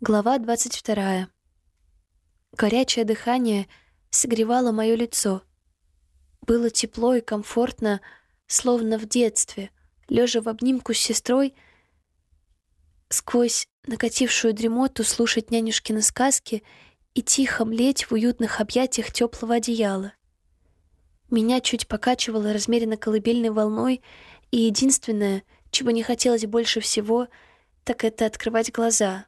Глава 22. Горячее дыхание согревало мое лицо. Было тепло и комфортно, словно в детстве, лежа в обнимку с сестрой, сквозь накатившую дремоту слушать нянюшкины сказки и тихо млеть в уютных объятиях теплого одеяла. Меня чуть покачивало размеренно колыбельной волной, и единственное, чего не хотелось больше всего, так это открывать глаза —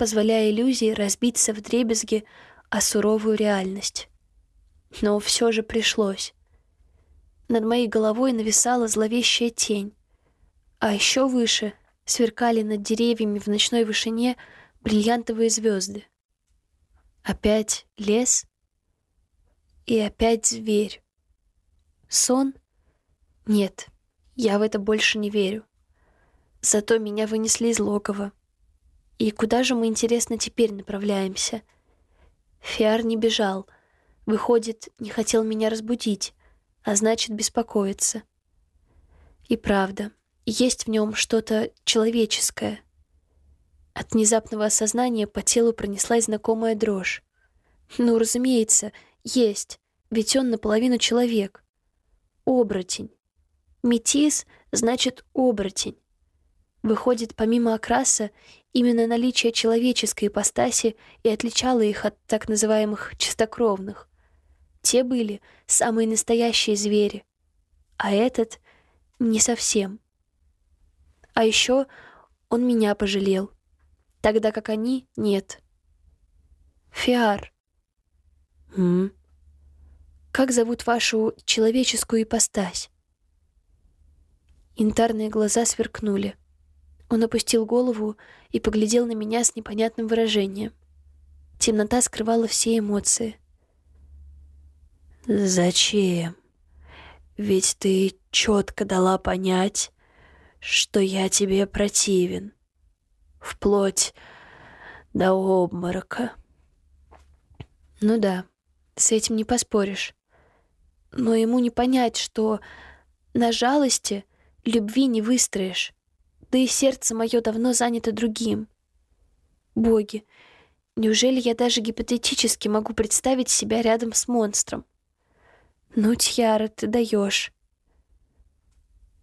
позволяя иллюзии разбиться в дребезги о суровую реальность. Но все же пришлось. Над моей головой нависала зловещая тень, а еще выше сверкали над деревьями в ночной вышине бриллиантовые звезды. Опять лес и опять зверь. Сон? Нет, я в это больше не верю. Зато меня вынесли из логова, и куда же мы, интересно, теперь направляемся? Фиар не бежал. Выходит, не хотел меня разбудить, а значит, беспокоиться. И правда, есть в нем что-то человеческое. От внезапного осознания по телу пронеслась знакомая дрожь. Ну, разумеется, есть, ведь он наполовину человек. Оборотень. Метис значит оборотень. Выходит, помимо окраса, именно наличие человеческой ипостаси и отличало их от так называемых чистокровных. Те были самые настоящие звери, а этот — не совсем. А еще он меня пожалел, тогда как они — нет. Фиар. М? Как зовут вашу человеческую ипостась? Интарные глаза сверкнули. Он опустил голову и поглядел на меня с непонятным выражением. Темнота скрывала все эмоции. «Зачем? Ведь ты четко дала понять, что я тебе противен. Вплоть до обморока». «Ну да, с этим не поспоришь. Но ему не понять, что на жалости любви не выстроишь да и сердце мое давно занято другим. Боги, неужели я даже гипотетически могу представить себя рядом с монстром? Ну, Тьяра, ты даешь.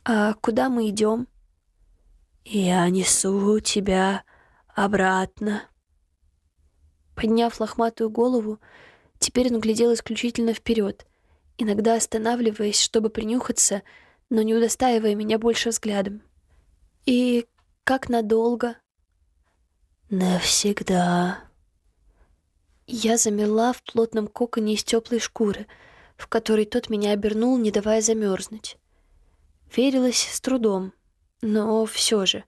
А куда мы идем? Я несу тебя обратно. Подняв лохматую голову, теперь он глядел исключительно вперед, иногда останавливаясь, чтобы принюхаться, но не удостаивая меня больше взглядом. «И как надолго?» «Навсегда». Я замерла в плотном коконе из теплой шкуры, в который тот меня обернул, не давая замерзнуть. Верилась с трудом, но все же.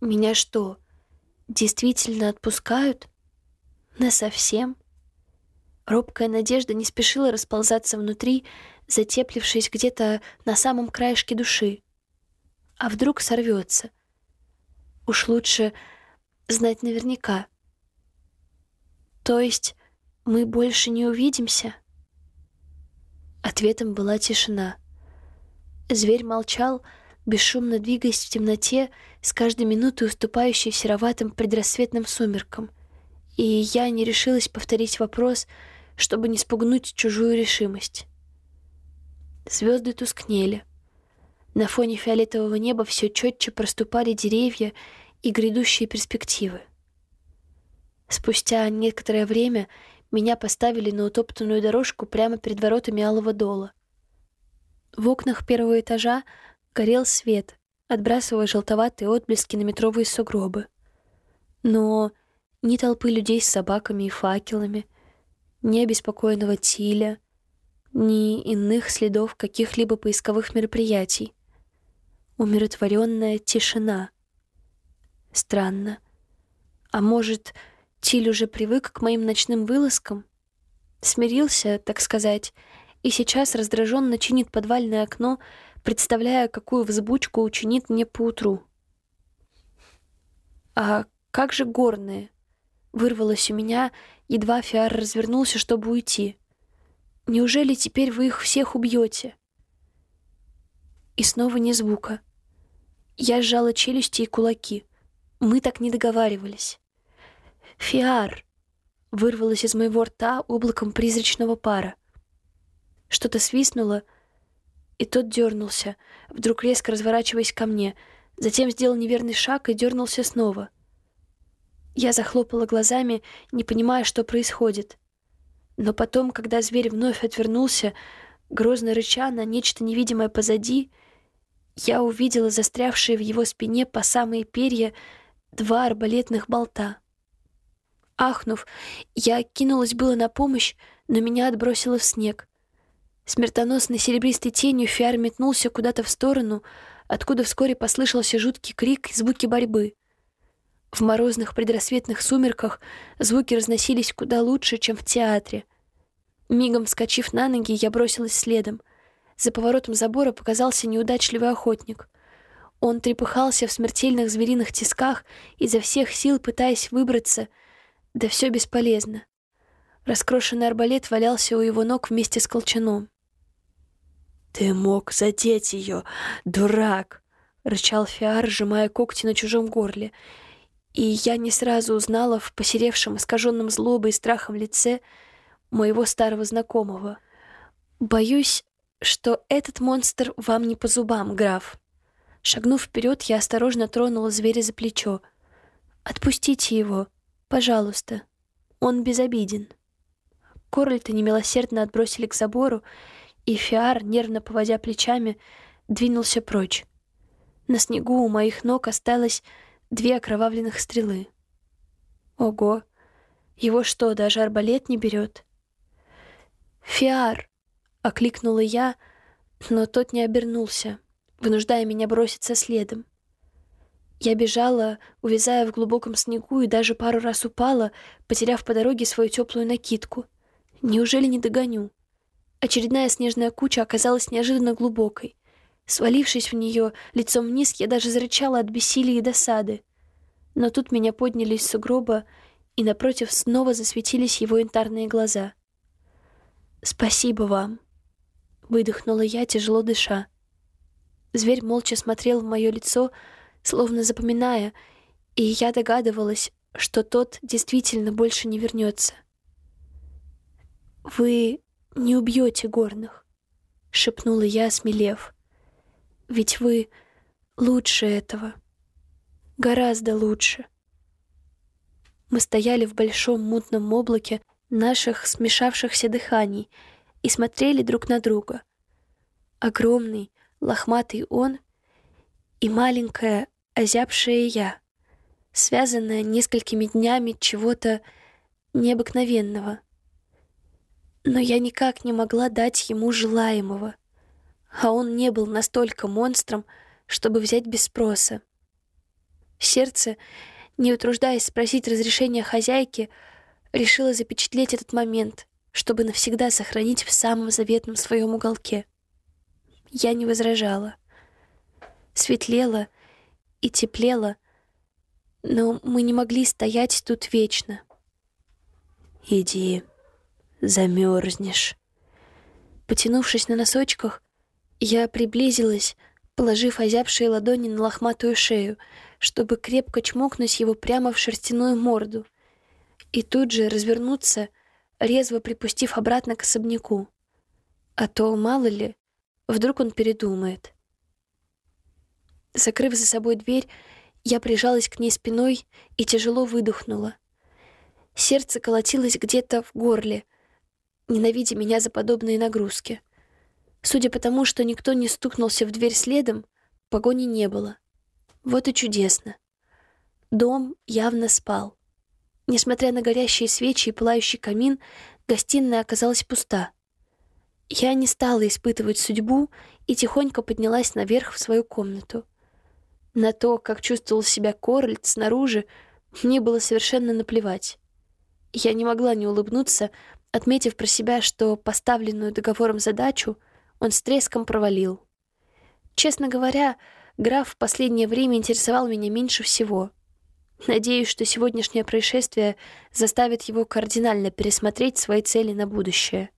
Меня что, действительно отпускают? Насовсем? Робкая надежда не спешила расползаться внутри, затеплившись где-то на самом краешке души. А вдруг сорвется? Уж лучше знать наверняка. То есть мы больше не увидимся? Ответом была тишина. Зверь молчал, бесшумно двигаясь в темноте, с каждой минутой уступающей сероватым предрассветным сумеркам. И я не решилась повторить вопрос, чтобы не спугнуть чужую решимость. Звезды тускнели — на фоне фиолетового неба все четче проступали деревья и грядущие перспективы. Спустя некоторое время меня поставили на утоптанную дорожку прямо перед воротами Алого Дола. В окнах первого этажа горел свет, отбрасывая желтоватые отблески на метровые сугробы. Но ни толпы людей с собаками и факелами, ни обеспокоенного Тиля, ни иных следов каких-либо поисковых мероприятий умиротворенная тишина. Странно. А может, Тиль уже привык к моим ночным вылазкам? Смирился, так сказать, и сейчас раздраженно чинит подвальное окно, представляя, какую взбучку учинит мне поутру. «А как же горные?» — вырвалось у меня, едва Фиар развернулся, чтобы уйти. «Неужели теперь вы их всех убьете?» И снова ни звука — я сжала челюсти и кулаки. Мы так не договаривались. Фиар!» Вырвалось из моего рта облаком призрачного пара. Что-то свистнуло, и тот дернулся, вдруг резко разворачиваясь ко мне, затем сделал неверный шаг и дернулся снова. Я захлопала глазами, не понимая, что происходит. Но потом, когда зверь вновь отвернулся, грозно рыча на нечто невидимое позади, я увидела застрявшие в его спине по самые перья два арбалетных болта. Ахнув, я кинулась было на помощь, но меня отбросило в снег. Смертоносной серебристой тенью Фиар метнулся куда-то в сторону, откуда вскоре послышался жуткий крик и звуки борьбы. В морозных предрассветных сумерках звуки разносились куда лучше, чем в театре. Мигом вскочив на ноги, я бросилась следом. За поворотом забора показался неудачливый охотник. Он трепыхался в смертельных звериных тисках, изо всех сил пытаясь выбраться, да все бесполезно. Раскрошенный арбалет валялся у его ног вместе с колчаном. «Ты мог задеть ее, дурак!» — рычал Фиар, сжимая когти на чужом горле. И я не сразу узнала в посеревшем, искаженном злобой и страхом лице моего старого знакомого. «Боюсь, что этот монстр вам не по зубам, граф». Шагнув вперед, я осторожно тронула зверя за плечо. «Отпустите его, пожалуйста. Он безобиден». Корльта немилосердно отбросили к забору, и Фиар, нервно поводя плечами, двинулся прочь. На снегу у моих ног осталось две окровавленных стрелы. Ого! Его что, даже арбалет не берет? «Фиар!» — окликнула я, но тот не обернулся, вынуждая меня броситься следом. Я бежала, увязая в глубоком снегу, и даже пару раз упала, потеряв по дороге свою теплую накидку. Неужели не догоню? Очередная снежная куча оказалась неожиданно глубокой. Свалившись в нее лицом вниз, я даже зарычала от бессилия и досады. Но тут меня подняли из сугроба, и напротив снова засветились его янтарные глаза. «Спасибо вам», — выдохнула я, тяжело дыша. Зверь молча смотрел в мое лицо, словно запоминая, и я догадывалась, что тот действительно больше не вернется. «Вы не убьете горных», — шепнула я, смелев. «Ведь вы лучше этого. Гораздо лучше». Мы стояли в большом мутном облаке наших смешавшихся дыханий и смотрели друг на друга. Огромный, лохматый он и маленькая, озябшая я, связанная несколькими днями чего-то необыкновенного — но я никак не могла дать ему желаемого. А он не был настолько монстром, чтобы взять без спроса. Сердце, не утруждаясь спросить разрешения хозяйки, решило запечатлеть этот момент, чтобы навсегда сохранить в самом заветном своем уголке. Я не возражала. Светлело и теплело, но мы не могли стоять тут вечно. «Иди», замерзнешь. Потянувшись на носочках, я приблизилась, положив озябшие ладони на лохматую шею, чтобы крепко чмокнуть его прямо в шерстяную морду, и тут же развернуться, резво припустив обратно к особняку. А то, мало ли, вдруг он передумает. Закрыв за собой дверь, я прижалась к ней спиной и тяжело выдохнула. Сердце колотилось где-то в горле, ненавидя меня за подобные нагрузки. Судя по тому, что никто не стукнулся в дверь следом, погони не было. Вот и чудесно. Дом явно спал. Несмотря на горящие свечи и пылающий камин, гостиная оказалась пуста. Я не стала испытывать судьбу и тихонько поднялась наверх в свою комнату. На то, как чувствовал себя Корольд снаружи, мне было совершенно наплевать. Я не могла не улыбнуться, отметив про себя, что поставленную договором задачу он с треском провалил. Честно говоря, граф в последнее время интересовал меня меньше всего. Надеюсь, что сегодняшнее происшествие заставит его кардинально пересмотреть свои цели на будущее.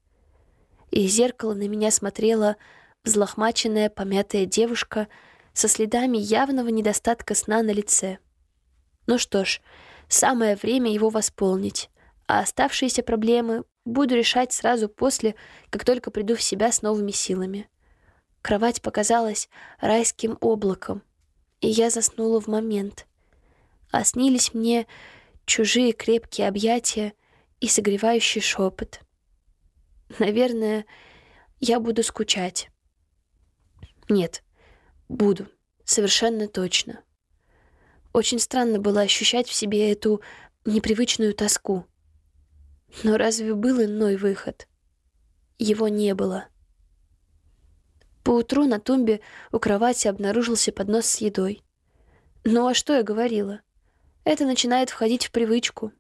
Из зеркала на меня смотрела взлохмаченная, помятая девушка со следами явного недостатка сна на лице. Ну что ж, самое время его восполнить, а оставшиеся проблемы буду решать сразу после, как только приду в себя с новыми силами. Кровать показалась райским облаком, и я заснула в момент. А снились мне чужие крепкие объятия и согревающий шепот. Наверное, я буду скучать. Нет, буду, совершенно точно. Очень странно было ощущать в себе эту непривычную тоску. Но разве был иной выход? Его не было. Поутру на тумбе у кровати обнаружился поднос с едой. Ну а что я говорила? Это начинает входить в привычку.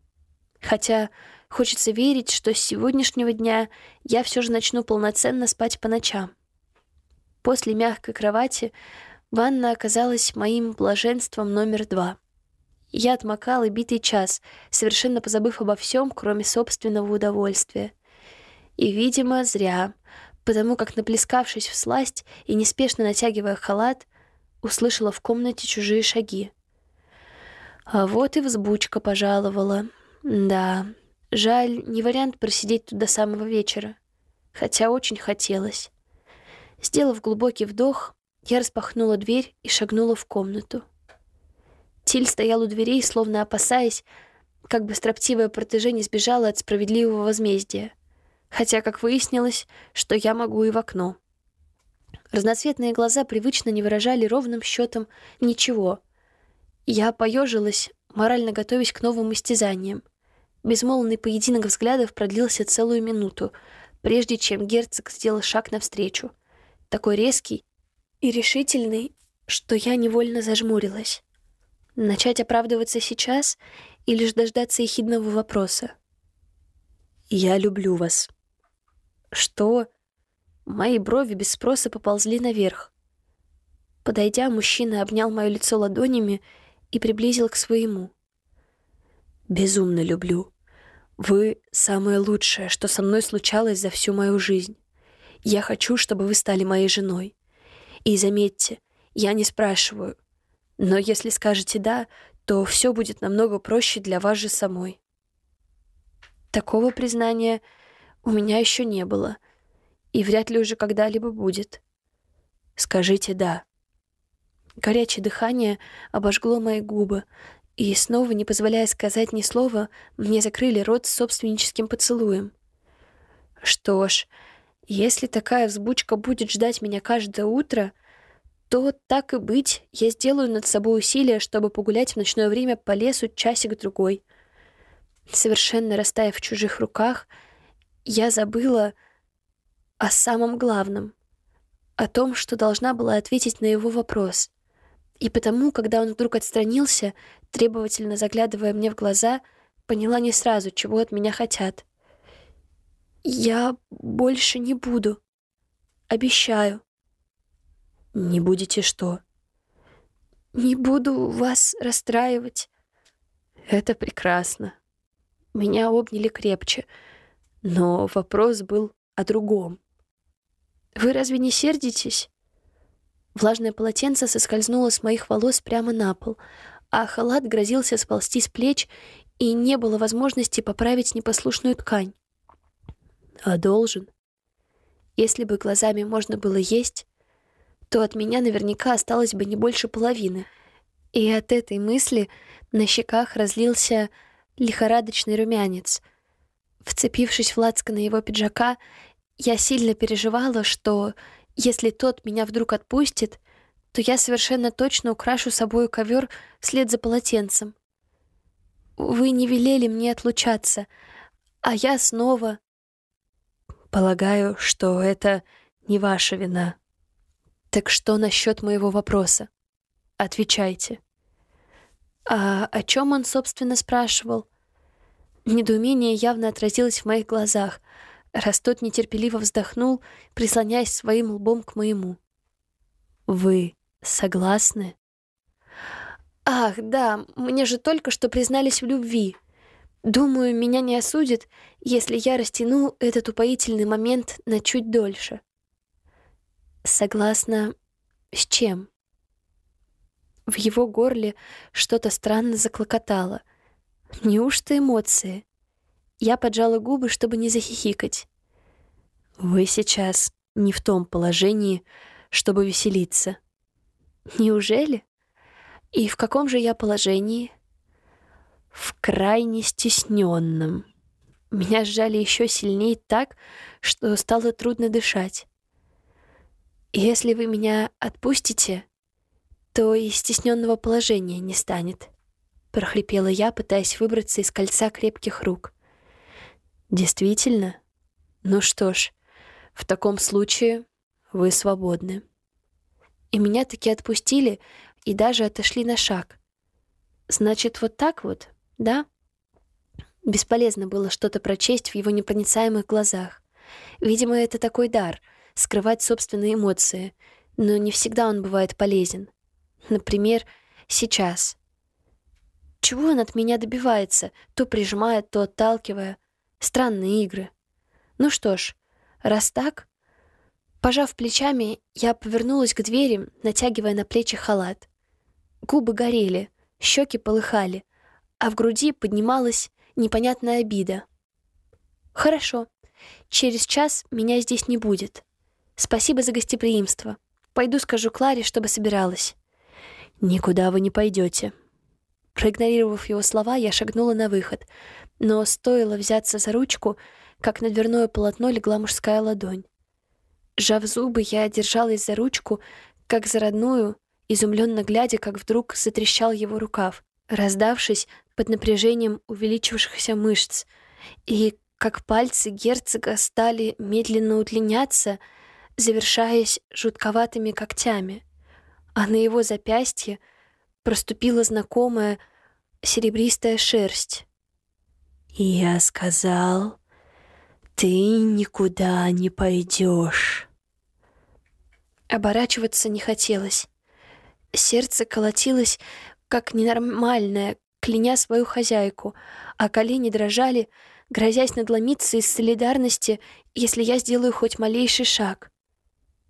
Хотя хочется верить, что с сегодняшнего дня я все же начну полноценно спать по ночам. После мягкой кровати ванна оказалась моим блаженством номер два. Я отмокала битый час, совершенно позабыв обо всем, кроме собственного удовольствия. И, видимо, зря, потому как, наплескавшись в сласть и неспешно натягивая халат, услышала в комнате чужие шаги. А вот и взбучка пожаловала. Да, жаль, не вариант просидеть тут до самого вечера. Хотя очень хотелось. Сделав глубокий вдох, я распахнула дверь и шагнула в комнату. Тиль стоял у дверей, словно опасаясь, как бы строптивая протеже не сбежала от справедливого возмездия. Хотя, как выяснилось, что я могу и в окно. Разноцветные глаза привычно не выражали ровным счетом ничего — я поежилась, морально готовясь к новым истязаниям. Безмолвный поединок взглядов продлился целую минуту, прежде чем герцог сделал шаг навстречу. Такой резкий и решительный, что я невольно зажмурилась. Начать оправдываться сейчас или лишь дождаться ехидного вопроса? «Я люблю вас». «Что?» Мои брови без спроса поползли наверх. Подойдя, мужчина обнял мое лицо ладонями и приблизил к своему. «Безумно люблю. Вы — самое лучшее, что со мной случалось за всю мою жизнь. Я хочу, чтобы вы стали моей женой. И заметьте, я не спрашиваю. Но если скажете «да», то все будет намного проще для вас же самой». Такого признания у меня еще не было, и вряд ли уже когда-либо будет. Скажите «да». Горячее дыхание обожгло мои губы, и снова, не позволяя сказать ни слова, мне закрыли рот собственническим поцелуем. Что ж, если такая взбучка будет ждать меня каждое утро, то, так и быть, я сделаю над собой усилие, чтобы погулять в ночное время по лесу часик-другой. Совершенно растаяв в чужих руках, я забыла о самом главном, о том, что должна была ответить на его вопрос. И потому, когда он вдруг отстранился, требовательно заглядывая мне в глаза, поняла не сразу, чего от меня хотят. «Я больше не буду. Обещаю». «Не будете что?» «Не буду вас расстраивать». «Это прекрасно». Меня обняли крепче, но вопрос был о другом. «Вы разве не сердитесь?» Влажное полотенце соскользнуло с моих волос прямо на пол, а халат грозился сползти с плеч, и не было возможности поправить непослушную ткань. А должен. Если бы глазами можно было есть, то от меня наверняка осталось бы не больше половины. И от этой мысли на щеках разлился лихорадочный румянец. Вцепившись в лацко на его пиджака, я сильно переживала, что если тот меня вдруг отпустит, то я совершенно точно украшу собою ковер вслед за полотенцем. Вы не велели мне отлучаться, а я снова... Полагаю, что это не ваша вина. Так что насчет моего вопроса? Отвечайте. А о чем он, собственно, спрашивал? Недоумение явно отразилось в моих глазах — раз тот нетерпеливо вздохнул, прислоняясь своим лбом к моему. «Вы согласны?» «Ах, да, мне же только что признались в любви. Думаю, меня не осудят, если я растяну этот упоительный момент на чуть дольше». «Согласна с чем?» В его горле что-то странно заклокотало. Неужто эмоции? Я поджала губы, чтобы не захихикать. «Вы сейчас не в том положении, чтобы веселиться». «Неужели? И в каком же я положении?» «В крайне стесненном». Меня сжали еще сильнее так, что стало трудно дышать. «Если вы меня отпустите, то и стесненного положения не станет», — прохрипела я, пытаясь выбраться из кольца крепких рук. «Действительно? Ну что ж, в таком случае вы свободны». И меня таки отпустили и даже отошли на шаг. Значит, вот так вот, да? Бесполезно было что-то прочесть в его непроницаемых глазах. Видимо, это такой дар — скрывать собственные эмоции, но не всегда он бывает полезен. Например, сейчас. Чего он от меня добивается, то прижимая, то отталкивая? Странные игры. Ну что ж, раз так... Пожав плечами, я повернулась к двери, натягивая на плечи халат. Губы горели, щеки полыхали, а в груди поднималась непонятная обида. «Хорошо. Через час меня здесь не будет. Спасибо за гостеприимство. Пойду скажу Кларе, чтобы собиралась». «Никуда вы не пойдете». Проигнорировав его слова, я шагнула на выход, но стоило взяться за ручку, как на дверное полотно легла мужская ладонь. Сжав зубы, я держалась за ручку, как за родную, изумленно глядя, как вдруг затрещал его рукав, раздавшись под напряжением увеличившихся мышц, и как пальцы герцога стали медленно удлиняться, завершаясь жутковатыми когтями, а на его запястье проступила знакомая серебристая шерсть. «Я сказал, ты никуда не пойдешь». Оборачиваться не хотелось. Сердце колотилось, как ненормальное, кляня свою хозяйку, а колени дрожали, грозясь надломиться из солидарности, если я сделаю хоть малейший шаг.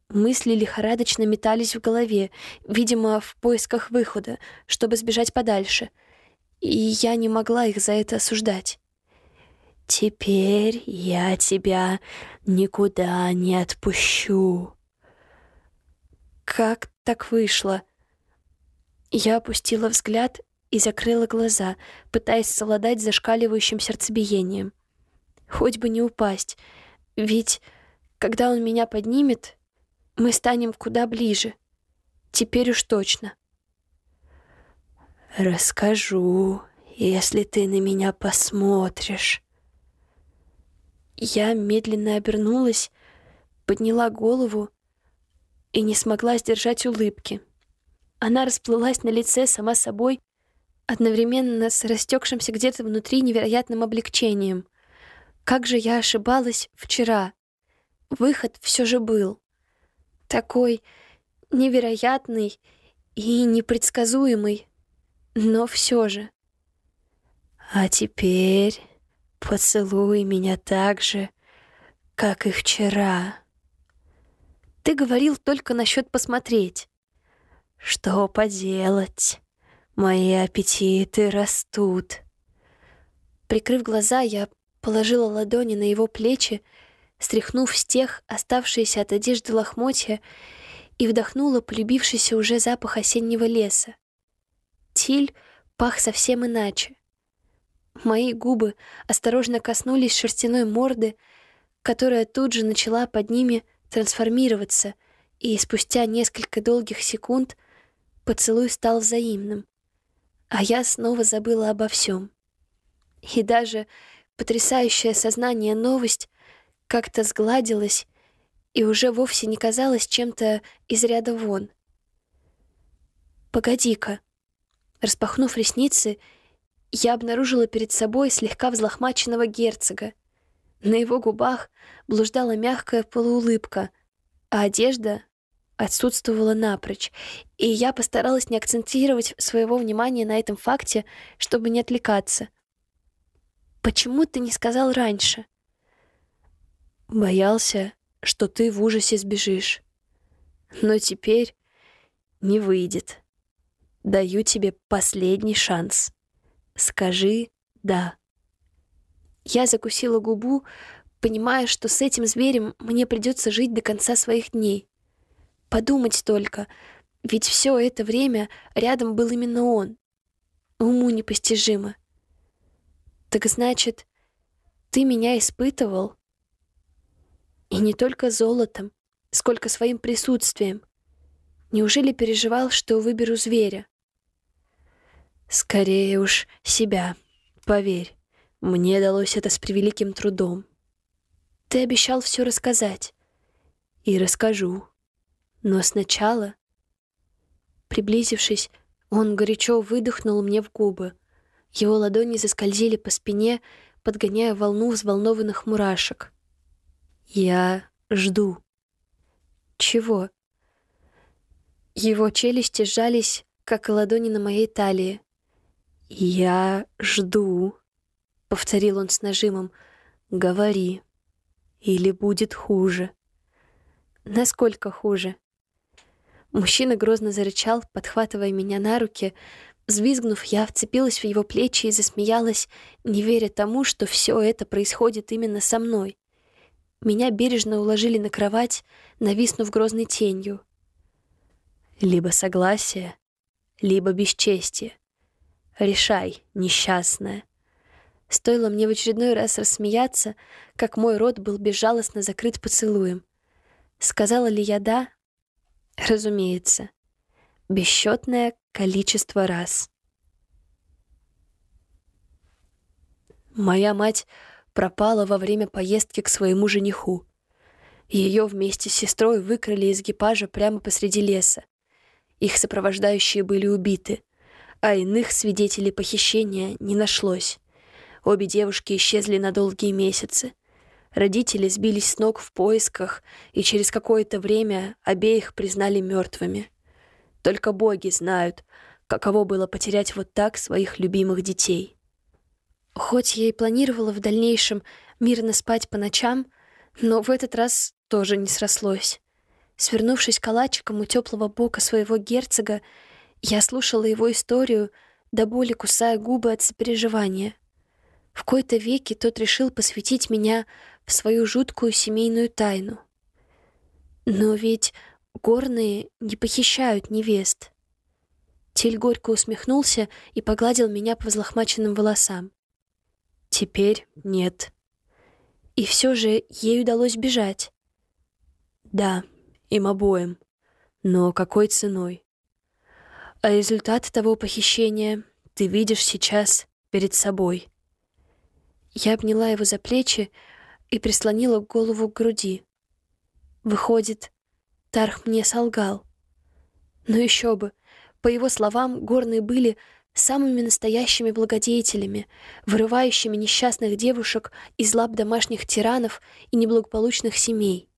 Мысли лихорадочно метались в голове, видимо, в поисках выхода, чтобы сбежать подальше. И я не могла их за это осуждать. «Теперь я тебя никуда не отпущу». Как так вышло? Я опустила взгляд и закрыла глаза, пытаясь совладать зашкаливающим сердцебиением. Хоть бы не упасть, ведь когда он меня поднимет, мы станем куда ближе. Теперь уж точно. «Расскажу, если ты на меня посмотришь». Я медленно обернулась, подняла голову и не смогла сдержать улыбки. Она расплылась на лице сама собой, одновременно с растекшимся где-то внутри невероятным облегчением. Как же я ошибалась вчера. Выход все же был. Такой невероятный и непредсказуемый, но все же. А теперь поцелуй меня так же, как и вчера. Ты говорил только насчет посмотреть. Что поделать? Мои аппетиты растут. Прикрыв глаза, я положила ладони на его плечи, стряхнув с тех оставшиеся от одежды лохмотья, и вдохнула полюбившийся уже запах осеннего леса. Тиль пах совсем иначе. Мои губы осторожно коснулись шерстяной морды, которая тут же начала под ними трансформироваться, и спустя несколько долгих секунд поцелуй стал взаимным а я снова забыла обо всем. И даже потрясающее сознание новость как-то сгладилась и уже вовсе не казалась чем-то из ряда вон. «Погоди-ка!» Распахнув ресницы, я обнаружила перед собой слегка взлохмаченного герцога. На его губах блуждала мягкая полуулыбка, а одежда отсутствовала напрочь, и я постаралась не акцентировать своего внимания на этом факте, чтобы не отвлекаться. «Почему ты не сказал раньше?» «Боялся, что ты в ужасе сбежишь. Но теперь не выйдет». Даю тебе последний шанс. Скажи «да». Я закусила губу, понимая, что с этим зверем мне придется жить до конца своих дней. Подумать только, ведь все это время рядом был именно он. Уму непостижимо. Так значит, ты меня испытывал? И не только золотом, сколько своим присутствием. Неужели переживал, что выберу зверя? Скорее уж себя, поверь. Мне далось это с превеликим трудом. Ты обещал все рассказать. И расскажу. Но сначала... Приблизившись, он горячо выдохнул мне в губы. Его ладони заскользили по спине, подгоняя волну взволнованных мурашек. «Я жду». «Чего?» Его челюсти сжались, как и ладони на моей талии. «Я жду», — повторил он с нажимом. «Говори, или будет хуже». «Насколько хуже?» Мужчина грозно зарычал, подхватывая меня на руки. Взвизгнув, я вцепилась в его плечи и засмеялась, не веря тому, что все это происходит именно со мной. Меня бережно уложили на кровать, нависнув грозной тенью. Либо согласие, либо бесчестие. Решай, несчастная. Стоило мне в очередной раз рассмеяться, как мой рот был безжалостно закрыт поцелуем. Сказала ли я «да», Разумеется, бесчетное количество раз. Моя мать пропала во время поездки к своему жениху. Ее вместе с сестрой выкрали из экипажа прямо посреди леса. Их сопровождающие были убиты, а иных свидетелей похищения не нашлось. Обе девушки исчезли на долгие месяцы — Родители сбились с ног в поисках, и через какое-то время обеих признали мертвыми. Только боги знают, каково было потерять вот так своих любимых детей. Хоть я и планировала в дальнейшем мирно спать по ночам, но в этот раз тоже не срослось. Свернувшись калачиком у теплого бока своего герцога, я слушала его историю, до боли кусая губы от сопереживания. В кои-то веки тот решил посвятить меня в свою жуткую семейную тайну. Но ведь горные не похищают невест. Тель горько усмехнулся и погладил меня по взлохмаченным волосам. Теперь нет. И все же ей удалось бежать. Да, им обоим. Но какой ценой? А результат того похищения ты видишь сейчас перед собой. Я обняла его за плечи, и прислонила голову к груди. Выходит, Тарх мне солгал. Но еще бы, по его словам, горные были самыми настоящими благодетелями, вырывающими несчастных девушек из лап домашних тиранов и неблагополучных семей.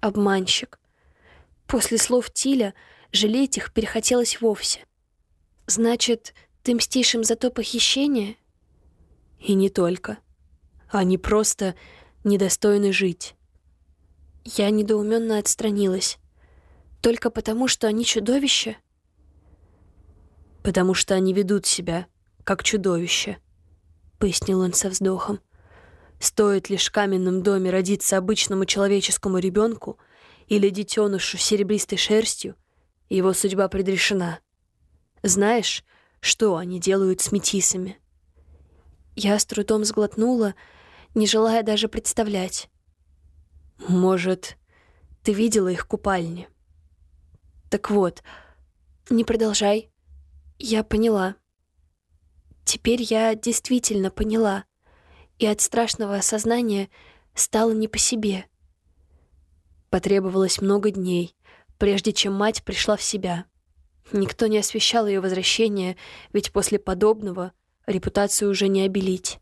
Обманщик. После слов Тиля жалеть их перехотелось вовсе. «Значит, ты мстишь им за то похищение?» «И не только. Они просто недостойны жить. Я недоуменно отстранилась. Только потому, что они чудовища? Потому что они ведут себя, как чудовища, пояснил он со вздохом. Стоит лишь в каменном доме родиться обычному человеческому ребенку или детенышу с серебристой шерстью, его судьба предрешена. Знаешь, что они делают с метисами? Я с трудом сглотнула, не желая даже представлять. «Может, ты видела их купальни?» «Так вот, не продолжай. Я поняла. Теперь я действительно поняла, и от страшного осознания стало не по себе». Потребовалось много дней, прежде чем мать пришла в себя. Никто не освещал ее возвращение, ведь после подобного репутацию уже не обелить.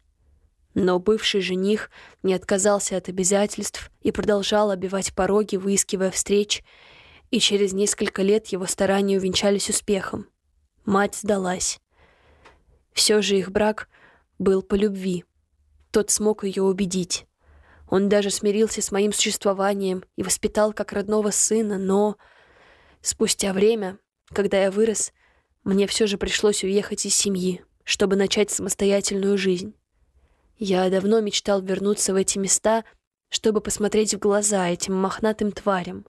Но бывший жених не отказался от обязательств и продолжал обивать пороги, выискивая встреч, и через несколько лет его старания увенчались успехом. Мать сдалась. Все же их брак был по любви. Тот смог ее убедить. Он даже смирился с моим существованием и воспитал как родного сына, но... Спустя время, когда я вырос, мне все же пришлось уехать из семьи, чтобы начать самостоятельную жизнь. Я давно мечтал вернуться в эти места, чтобы посмотреть в глаза этим мохнатым тварям.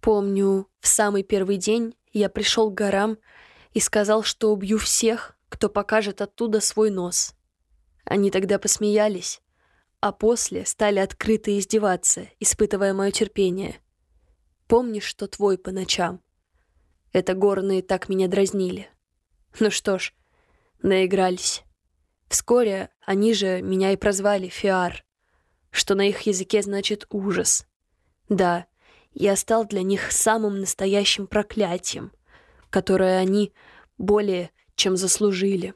Помню, в самый первый день я пришел к горам и сказал, что убью всех, кто покажет оттуда свой нос. Они тогда посмеялись, а после стали открыто издеваться, испытывая мое терпение. Помнишь, что твой по ночам? Это горные так меня дразнили. Ну что ж, наигрались. Вскоре они же меня и прозвали Фиар, что на их языке значит «ужас». Да, я стал для них самым настоящим проклятием, которое они более чем заслужили.